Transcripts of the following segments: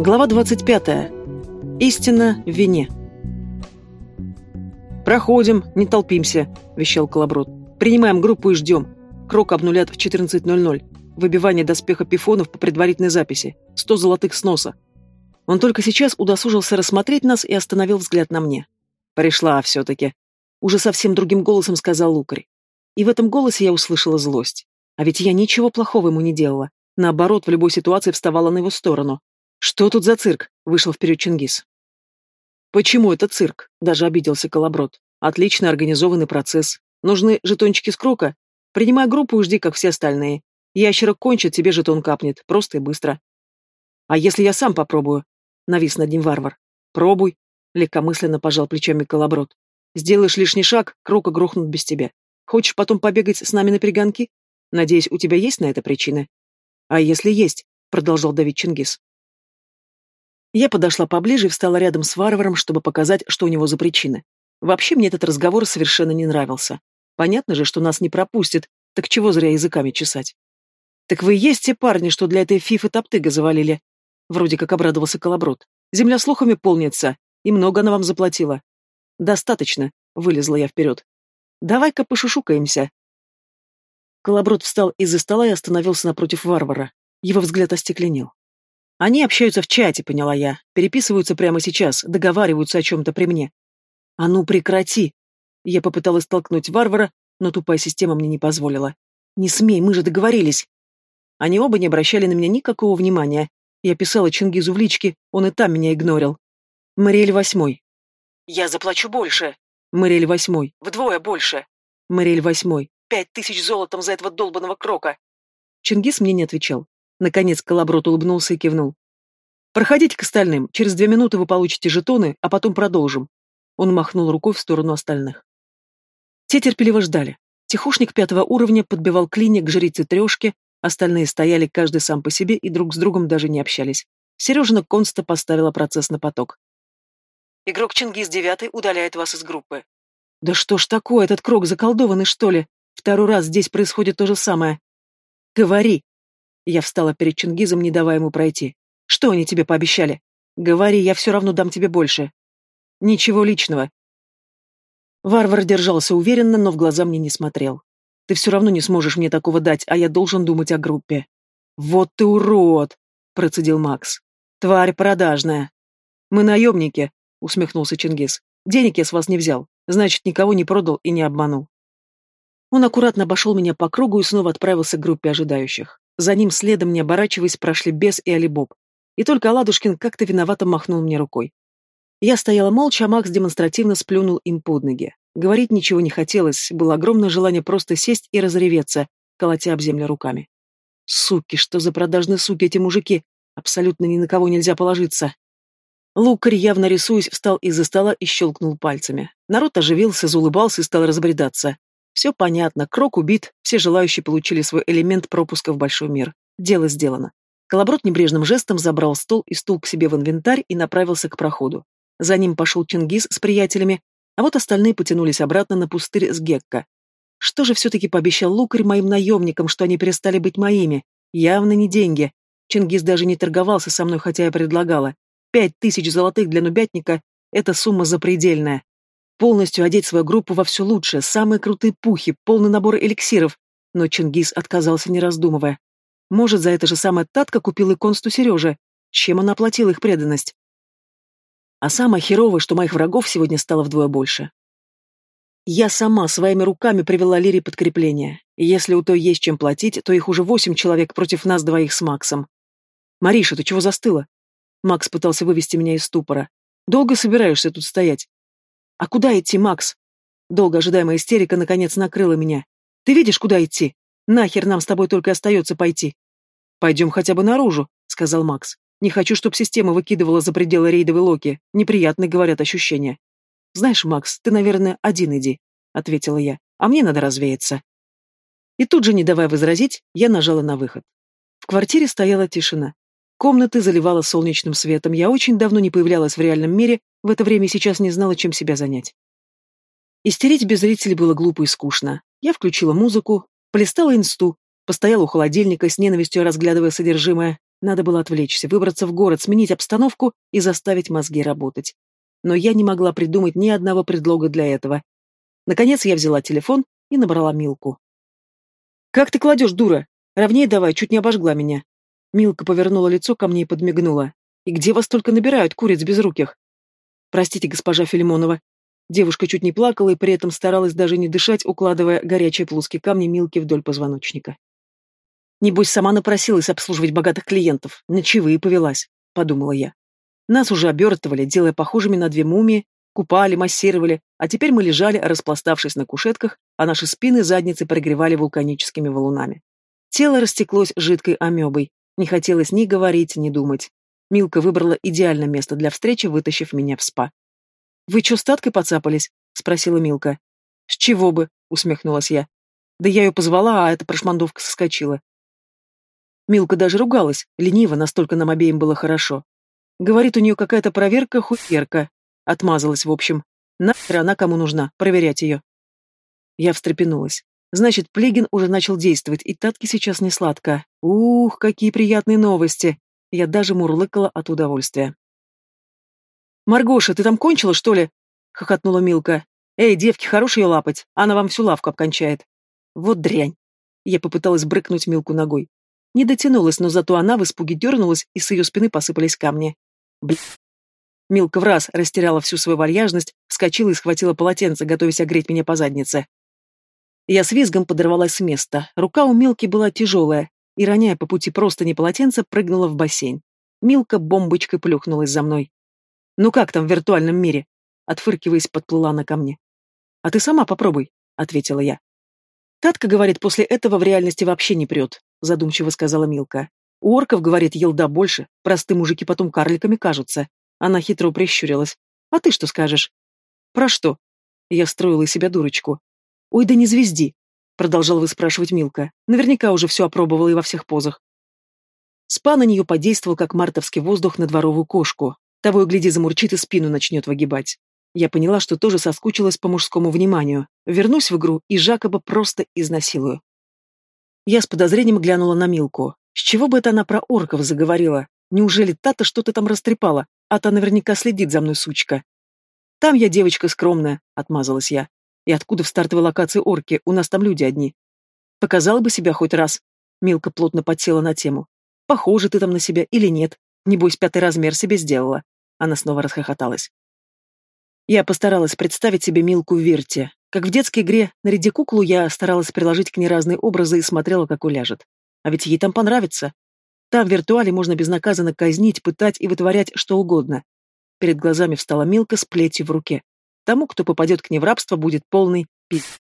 Глава 25. Истина в вине. «Проходим, не толпимся», — вещал Колоброд. «Принимаем группу и ждем. Крок обнулят в 14.00. Выбивание доспеха пифонов по предварительной записи. 100 золотых сноса». Он только сейчас удосужился рассмотреть нас и остановил взгляд на мне. «Пришла все-таки», — уже совсем другим голосом сказал Лукарь. И в этом голосе я услышала злость. А ведь я ничего плохого ему не делала. Наоборот, в любой ситуации вставала на его сторону. «Что тут за цирк?» — вышел вперед Чингис. «Почему это цирк?» — даже обиделся Колоброд. «Отлично организованный процесс. Нужны жетончики с крока? Принимай группу и жди, как все остальные. Ящера кончит, тебе жетон капнет. Просто и быстро». «А если я сам попробую?» — навис над ним варвар. «Пробуй», — легкомысленно пожал плечами Колоброд. «Сделаешь лишний шаг, крока грохнут без тебя. Хочешь потом побегать с нами на перегонки? Надеюсь, у тебя есть на это причины?» «А если есть?» — продолжал давить Чингис. Я подошла поближе и встала рядом с варваром, чтобы показать, что у него за причины. Вообще мне этот разговор совершенно не нравился. Понятно же, что нас не пропустят, так чего зря языками чесать? Так вы есть те парни, что для этой фифы топтыга завалили? Вроде как обрадовался Колоброд. Земля слухами полнится, и много она вам заплатила. Достаточно, вылезла я вперед. Давай-ка пошушукаемся. Колоброд встал из-за стола и остановился напротив варвара. Его взгляд остекленел. Они общаются в чате, поняла я. Переписываются прямо сейчас, договариваются о чем-то при мне. А ну прекрати! Я попыталась толкнуть варвара, но тупая система мне не позволила. Не смей, мы же договорились. Они оба не обращали на меня никакого внимания. Я писала Чингизу в личке, он и там меня игнорил. Мариэль восьмой. Я заплачу больше. Мариэль восьмой. Вдвое больше. Мариэль восьмой. Пять тысяч золотом за этого долбанного крока. Чингис мне не отвечал. Наконец Колоброд улыбнулся и кивнул. «Проходите к остальным. Через две минуты вы получите жетоны, а потом продолжим». Он махнул рукой в сторону остальных. Те терпеливо ждали. Тихушник пятого уровня подбивал клиник к жрице трешки, остальные стояли каждый сам по себе и друг с другом даже не общались. Сережина Конста поставила процесс на поток. «Игрок Чингис девятый удаляет вас из группы». «Да что ж такое, этот крок заколдованный, что ли? Второй раз здесь происходит то же самое». «Говори», я встала перед Чингизом, не давая ему пройти. «Что они тебе пообещали? Говори, я все равно дам тебе больше». «Ничего личного». Варвар держался уверенно, но в глаза мне не смотрел. «Ты все равно не сможешь мне такого дать, а я должен думать о группе». «Вот ты урод!» — процедил Макс. «Тварь продажная». «Мы наемники», — усмехнулся Чингис. «Денег я с вас не взял, значит, никого не продал и не обманул». Он аккуратно обошел меня по кругу и снова отправился к группе ожидающих. За ним следом, не оборачиваясь, прошли Бес и Алибоб. И только Аладушкин как-то виновато махнул мне рукой. Я стояла молча, а Макс демонстративно сплюнул им под ноги. Говорить ничего не хотелось, было огромное желание просто сесть и разреветься, колотя об землю руками. Суки, что за продажные суки эти мужики! Абсолютно ни на кого нельзя положиться. Лукарь, явно рисуясь, встал из-за стола и щелкнул пальцами. Народ оживился, заулыбался и стал разбредаться. Все понятно, Крок убит, все желающие получили свой элемент пропуска в большой мир. Дело сделано. Колоброд небрежным жестом забрал стол и стул к себе в инвентарь и направился к проходу. За ним пошел Чингис с приятелями, а вот остальные потянулись обратно на пустырь с Гекко. Что же все-таки пообещал Лукарь моим наемникам, что они перестали быть моими? Явно не деньги. Чингис даже не торговался со мной, хотя я предлагала. Пять тысяч золотых для нубятника — это сумма запредельная полностью одеть свою группу во все лучшее, самые крутые пухи, полный набор эликсиров, но Чингис отказался, не раздумывая. Может, за это же самое Татка купил и консту Сереже, чем он оплатил их преданность. А самое херовое, что моих врагов сегодня стало вдвое больше. Я сама своими руками привела Лире подкрепление. Если у той есть чем платить, то их уже восемь человек против нас двоих с Максом. «Мариша, ты чего застыла?» Макс пытался вывести меня из ступора. «Долго собираешься тут стоять? «А куда идти, Макс?» Долго ожидаемая истерика наконец накрыла меня. «Ты видишь, куда идти? Нахер нам с тобой только остается пойти?» «Пойдем хотя бы наружу», — сказал Макс. «Не хочу, чтобы система выкидывала за пределы рейдовой локи. Неприятные, говорят, ощущения». «Знаешь, Макс, ты, наверное, один иди», — ответила я. «А мне надо развеяться». И тут же, не давая возразить, я нажала на выход. В квартире стояла тишина. Комнаты заливала солнечным светом. Я очень давно не появлялась в реальном мире, в это время сейчас не знала, чем себя занять. Истереть без зрителей было глупо и скучно. Я включила музыку, полистала инсту, постояла у холодильника с ненавистью разглядывая содержимое, Надо было отвлечься, выбраться в город, сменить обстановку и заставить мозги работать. Но я не могла придумать ни одного предлога для этого. Наконец я взяла телефон и набрала Милку. «Как ты кладешь, дура? Ровнее давай, чуть не обожгла меня». Милка повернула лицо ко мне и подмигнула. «И где вас только набирают, куриц безруких?» «Простите, госпожа Филимонова». Девушка чуть не плакала и при этом старалась даже не дышать, укладывая горячие плоские камни Милки вдоль позвоночника. Небось, сама напросилась обслуживать богатых клиентов, ночевые повелась, подумала я. Нас уже обертывали, делая похожими на две мумии, купали, массировали, а теперь мы лежали, распластавшись на кушетках, а наши спины и задницы прогревали вулканическими валунами. Тело растеклось жидкой амебой, не хотелось ни говорить, ни думать. Милка выбрала идеальное место для встречи, вытащив меня в спа. «Вы чё, с Таткой поцапались?» — спросила Милка. «С чего бы?» — усмехнулась я. «Да я ее позвала, а эта прошмандовка соскочила. Милка даже ругалась, лениво, настолько нам обеим было хорошо. Говорит, у нее какая-то проверка-хуерка. Отмазалась, в общем. Нахер она кому нужна, проверять ее. Я встрепенулась. Значит, Плегин уже начал действовать, и Татке сейчас не сладко. Ух, какие приятные новости. Я даже мурлыкала от удовольствия. «Маргоша, ты там кончила, что ли?» — хохотнула Милка. «Эй, девки, хорош ее лапать, она вам всю лавку обкончает». «Вот дрянь!» Я попыталась брыкнуть Милку ногой. Не дотянулась, но зато она в испуге дернулась, и с ее спины посыпались камни. Блин. Милка в раз растеряла всю свою вальяжность, вскочила и схватила полотенце, готовясь огреть меня по заднице. Я с визгом подорвалась с места. Рука у Милки была тяжелая, и, роняя по пути просто не полотенце, прыгнула в бассейн. Милка бомбочкой плюхнулась за мной. «Ну как там в виртуальном мире?» Отфыркиваясь, подплыла она ко мне. «А ты сама попробуй», — ответила я. Татка говорит, после этого в реальности вообще не прет, задумчиво сказала Милка. У орков, говорит, елда больше, простые мужики потом карликами кажутся. Она хитро прищурилась. А ты что скажешь? Про что? Я строила из себя дурочку. Ой, да не звезди, продолжала выспрашивать Милка. Наверняка уже все опробовала и во всех позах. Спа на нее подействовал, как мартовский воздух на дворовую кошку. Того и гляди замурчит и спину начнет выгибать. Я поняла, что тоже соскучилась по мужскому вниманию. Вернусь в игру и Жакоба просто изнасилую. Я с подозрением глянула на Милку. С чего бы это она про орков заговорила? Неужели Тата что-то там растрепала? А та наверняка следит за мной, сучка. Там я девочка скромная, отмазалась я. И откуда в стартовой локации орки? У нас там люди одни. Показала бы себя хоть раз. Милка плотно подсела на тему. Похоже ты там на себя или нет? Небось, пятый размер себе сделала. Она снова расхохоталась. Я постаралась представить себе Милку Вирте. Как в детской игре «Наряди куклу» я старалась приложить к ней разные образы и смотрела, как уляжет. А ведь ей там понравится. Там в виртуале можно безнаказанно казнить, пытать и вытворять что угодно. Перед глазами встала Милка с плетью в руке. Тому, кто попадет к ней в рабство, будет полный пиз.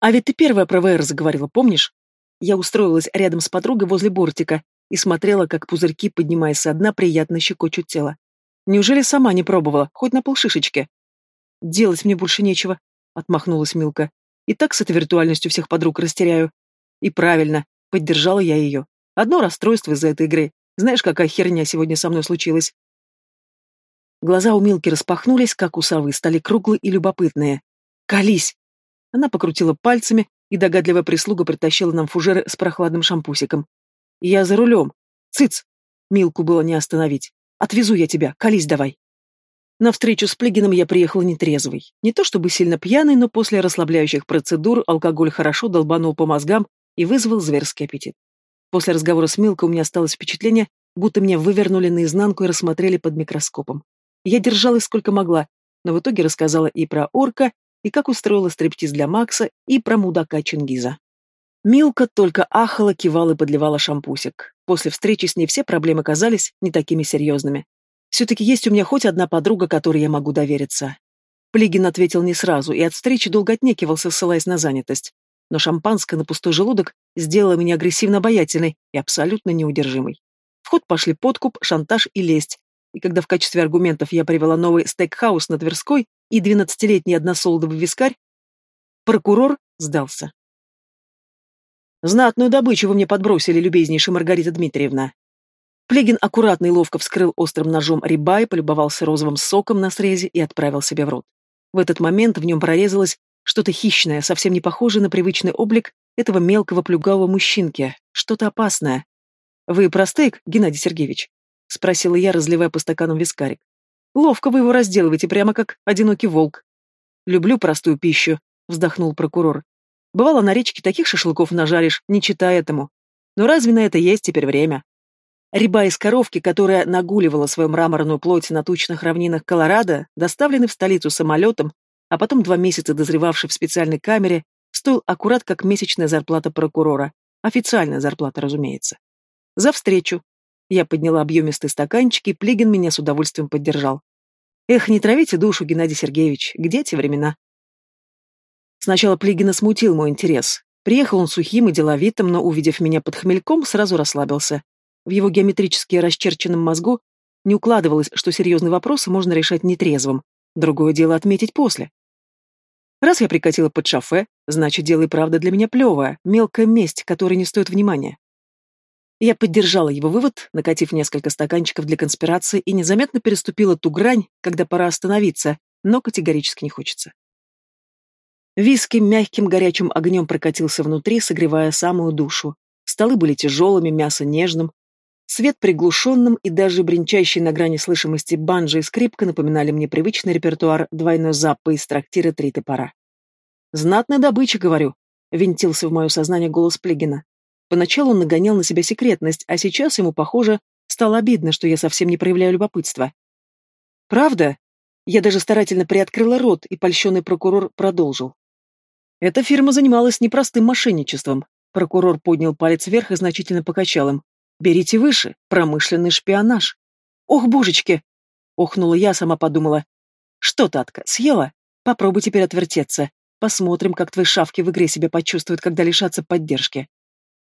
«А ведь ты первая про ВР заговорила, помнишь?» Я устроилась рядом с подругой возле бортика и смотрела, как пузырьки, поднимаясь со дна, приятно щекочут тело. Неужели сама не пробовала, хоть на полшишечки? Делать мне больше нечего, отмахнулась Милка. И так с этой виртуальностью всех подруг растеряю. И правильно, поддержала я ее. Одно расстройство из-за этой игры. Знаешь, какая херня сегодня со мной случилась? Глаза у Милки распахнулись, как у совы, стали круглые и любопытные. «Колись!» Она покрутила пальцами, и догадливая прислуга притащила нам фужеры с прохладным шампусиком. «Я за рулем. Цыц!» Милку было не остановить. Отвезу я тебя, колись давай. На встречу с Плегином я приехала нетрезвый. Не то чтобы сильно пьяный, но после расслабляющих процедур алкоголь хорошо долбанул по мозгам и вызвал зверский аппетит. После разговора с Милкой у меня осталось впечатление, будто меня вывернули наизнанку и рассмотрели под микроскопом. Я держалась сколько могла, но в итоге рассказала и про орка, и как устроила стриптиз для Макса, и про мудака Чингиза. Милка только ахала, кивала и подливала шампусик. После встречи с ней все проблемы казались не такими серьезными. Все-таки есть у меня хоть одна подруга, которой я могу довериться. Плигин ответил не сразу и от встречи долго отнекивался, ссылаясь на занятость. Но шампанское на пустой желудок сделало меня агрессивно обаятельной и абсолютно неудержимой. В ход пошли подкуп, шантаж и лесть. И когда в качестве аргументов я привела новый стейкхаус на Тверской и двенадцатилетний односолдовый вискарь, прокурор сдался. Знатную добычу вы мне подбросили, любезнейшая Маргарита Дмитриевна. Плегин аккуратно и ловко вскрыл острым ножом рибай, полюбовался розовым соком на срезе и отправил себе в рот. В этот момент в нем прорезалось что-то хищное, совсем не похожее на привычный облик этого мелкого плюгавого мужчинки, что-то опасное. «Вы про стейк, Геннадий Сергеевич?» — спросила я, разливая по стаканам вискарик. «Ловко вы его разделываете, прямо как одинокий волк». «Люблю простую пищу», — вздохнул прокурор. «Бывало, на речке таких шашлыков нажаришь, не читая этому. Но разве на это есть теперь время?» Ряба из коровки, которая нагуливала свою мраморную плоть на тучных равнинах Колорадо, доставленный в столицу самолетом, а потом два месяца дозревавший в специальной камере, стоил аккурат как месячная зарплата прокурора. Официальная зарплата, разумеется. За встречу. Я подняла объемистый стаканчик, и Плигин меня с удовольствием поддержал. Эх, не травите душу, Геннадий Сергеевич, где те времена? Сначала Плигина смутил мой интерес. Приехал он сухим и деловитым, но, увидев меня под хмельком, сразу расслабился. В его геометрически расчерченном мозгу не укладывалось, что серьезные вопросы можно решать нетрезвым. Другое дело отметить после. Раз я прикатила под шофе, значит, дело и правда для меня плевая, мелкая месть, которой не стоит внимания. Я поддержала его вывод, накатив несколько стаканчиков для конспирации и незаметно переступила ту грань, когда пора остановиться, но категорически не хочется. Виски мягким горячим огнем прокатился внутри, согревая самую душу. Столы были тяжелыми, мясо нежным. Свет приглушенным и даже бренчащий на грани слышимости банджо и скрипка напоминали мне привычный репертуар двойной заппы из трактира «Три топора». «Знатная добыча, говорю», — винтился в мое сознание голос Плегина. Поначалу он нагонял на себя секретность, а сейчас ему, похоже, стало обидно, что я совсем не проявляю любопытства. «Правда?» Я даже старательно приоткрыла рот, и польщенный прокурор продолжил. Эта фирма занималась непростым мошенничеством. Прокурор поднял палец вверх и значительно покачал им. «Берите выше. Промышленный шпионаж». «Ох, божечки!» — охнула я, сама подумала. «Что, Татка, съела? Попробуй теперь отвертеться. Посмотрим, как твои шавки в игре себя почувствуют, когда лишатся поддержки».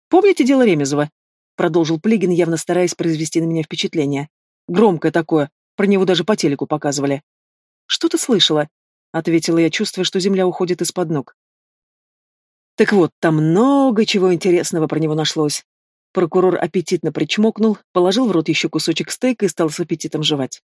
Помните дело Ремезова? Продолжил Плигин, явно стараясь произвести на меня впечатление. Громкое такое, про него даже по телеку показывали. Что ты слышала? Ответила я, чувствуя, что земля уходит из-под ног. Так вот, там много чего интересного про него нашлось. Прокурор аппетитно причмокнул, положил в рот еще кусочек стейка и стал с аппетитом жевать.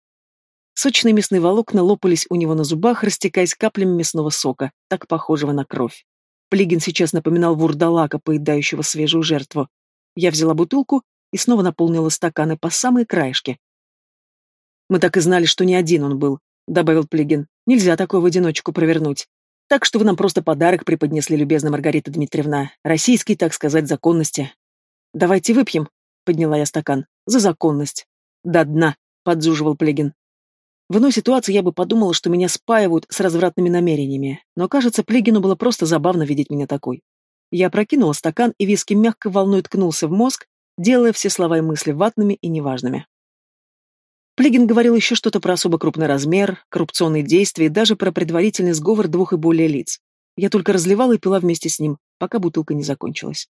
Сочные мясные волокна лопались у него на зубах, растекаясь каплями мясного сока, так похожего на кровь. Плигин сейчас напоминал вурдалака, поедающего свежую жертву. Я взяла бутылку и снова наполнила стаканы по самые краешки. «Мы так и знали, что не один он был», — добавил Плигин. «Нельзя такое в одиночку провернуть. Так что вы нам просто подарок преподнесли, любезная Маргарита Дмитриевна. Российский, так сказать, законности». «Давайте выпьем», — подняла я стакан. «За законность». «До дна», — подзуживал Плигин. В иной ситуации я бы подумала, что меня спаивают с развратными намерениями, но, кажется, Плигину было просто забавно видеть меня такой. Я прокинула стакан, и виски мягко волной ткнулся в мозг, делая все слова и мысли ватными и неважными. Плигин говорил еще что-то про особо крупный размер, коррупционные действия и даже про предварительный сговор двух и более лиц. Я только разливала и пила вместе с ним, пока бутылка не закончилась.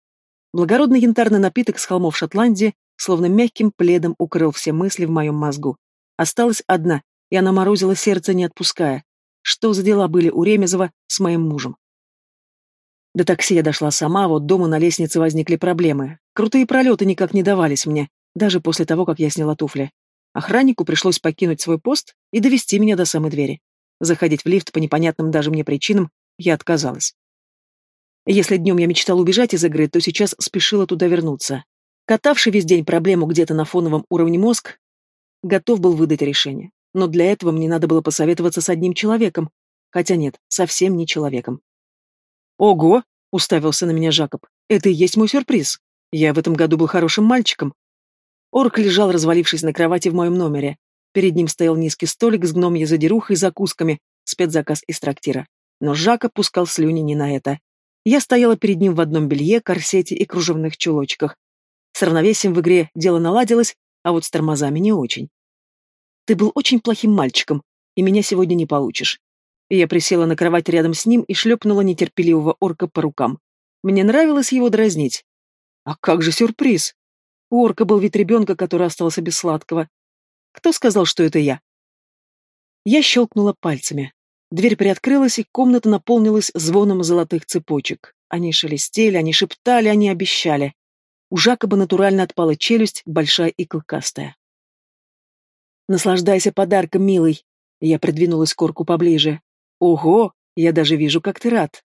Благородный янтарный напиток с холмов Шотландии словно мягким пледом укрыл все мысли в моем мозгу. Осталась одна, и она морозила сердце, не отпуская. Что за дела были у Ремезова с моим мужем? До такси я дошла сама, вот дома на лестнице возникли проблемы. Крутые пролеты никак не давались мне, даже после того, как я сняла туфли. Охраннику пришлось покинуть свой пост и довести меня до самой двери. Заходить в лифт по непонятным даже мне причинам я отказалась. Если днем я мечтала убежать из игры, то сейчас спешила туда вернуться. Катавший весь день проблему где-то на фоновом уровне мозг готов был выдать решение. Но для этого мне надо было посоветоваться с одним человеком. Хотя нет, совсем не человеком. «Ого!» — уставился на меня Жакоб. «Это и есть мой сюрприз. Я в этом году был хорошим мальчиком». Орк лежал, развалившись на кровати в моем номере. Перед ним стоял низкий столик с гномьей задерухой и закусками, спецзаказ из трактира. Но Жакоб пускал слюни не на это. Я стояла перед ним в одном белье, корсете и кружевных чулочках. С равновесием в игре дело наладилось, а вот с тормозами не очень. Ты был очень плохим мальчиком, и меня сегодня не получишь. Я присела на кровать рядом с ним и шлепнула нетерпеливого орка по рукам. Мне нравилось его дразнить. А как же сюрприз? У орка был вид ребенка, который остался без сладкого. Кто сказал, что это я? Я щелкнула пальцами. Дверь приоткрылась, и комната наполнилась звоном золотых цепочек. Они шелестели, они шептали, они обещали. У Жакоба натурально отпала челюсть, большая и клыкастая. Наслаждайся подарком, милый. Я придвинулась к корку поближе. Ого, я даже вижу, как ты рад.